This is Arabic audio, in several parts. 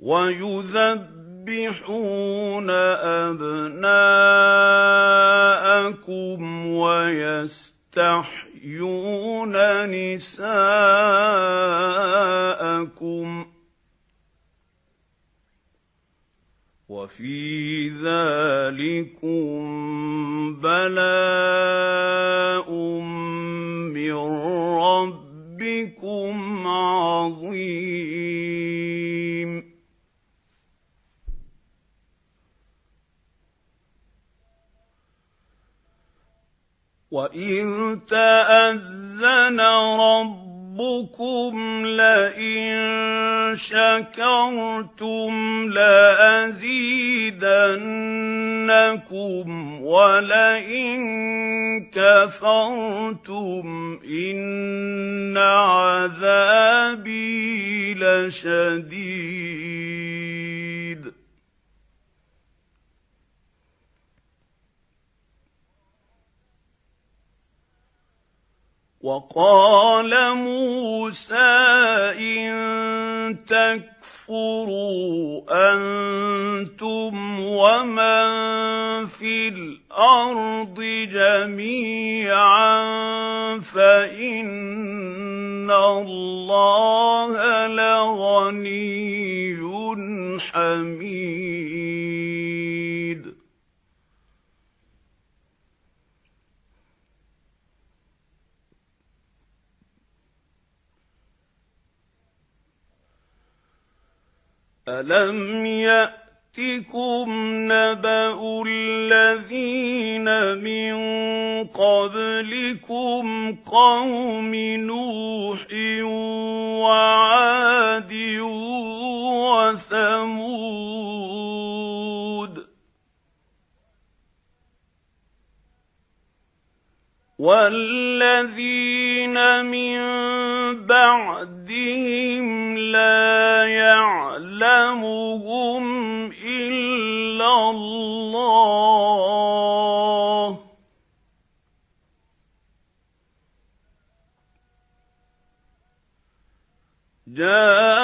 وَيُذَبِّحُونَ أَبْنَاءَكُمْ وَيَسْتَحْيُونَ نِسَاءَكُمْ وَفِي ذَلِكُمْ بَلَاءٌ وَإِذْ تَأَذَّنَ رَبُّكُمْ لَئِن شَكَرْتُمْ لَأَزِيدَنَّكُمْ وَلَئِن كَفَرْتُمْ إِنَّ عَذَابِي لَشَدِيدٌ وَقَالَ مُوسَى إِن تَكْفُرُوا أَنتُمْ وَمَن فِي الْأَرْضِ جَمِيعًا فَإِنَّ اللَّهَ لَغَنِيٌّ حَمِيدٌ. أَلَمْ يَأْتِكُمْ نَبَأُ الَّذِينَ مِنْ قَبْلِكُمْ قَوْمِ نُوحٍ وَعَادٍ وَالَّذِينَ مِنْ بَعْدِهِمْ لَا يَعْلَمُهُمْ إِلَّا اللَّهُ جَاءَتْهُمْ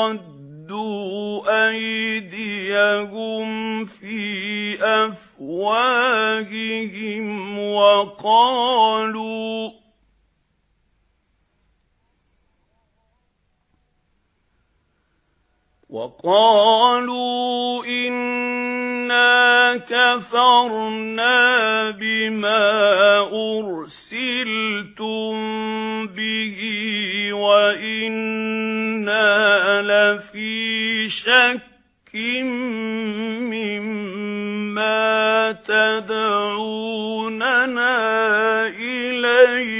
فَرَدُّوا أَيْدِيَهُمْ فِي أَفْوَاهِهِمْ وَقَالُوا وَقَالُوا إِنَّا كَفَرْنَا بِمَا أُرْسِلْتُم شَكٍّ مِّمَّا تَدْعُونَنَا إِلَيْهِ.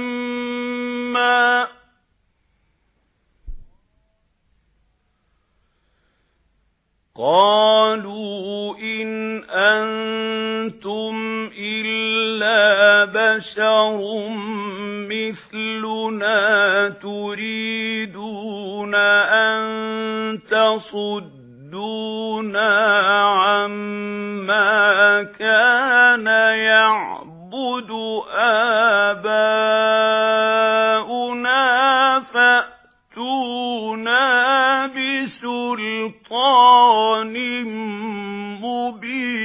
مسمى قالوا إن أنتم إلا بشر مثلنا تريدون أن تصدونا بسلطان مبين.